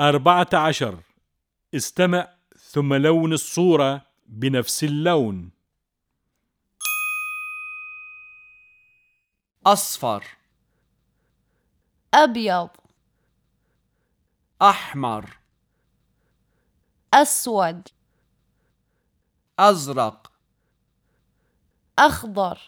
أربعة عشر. استمع ثم لون الصورة بنفس اللون. أصفر. أبيض. أحمر. أسود. أزرق. أخضر.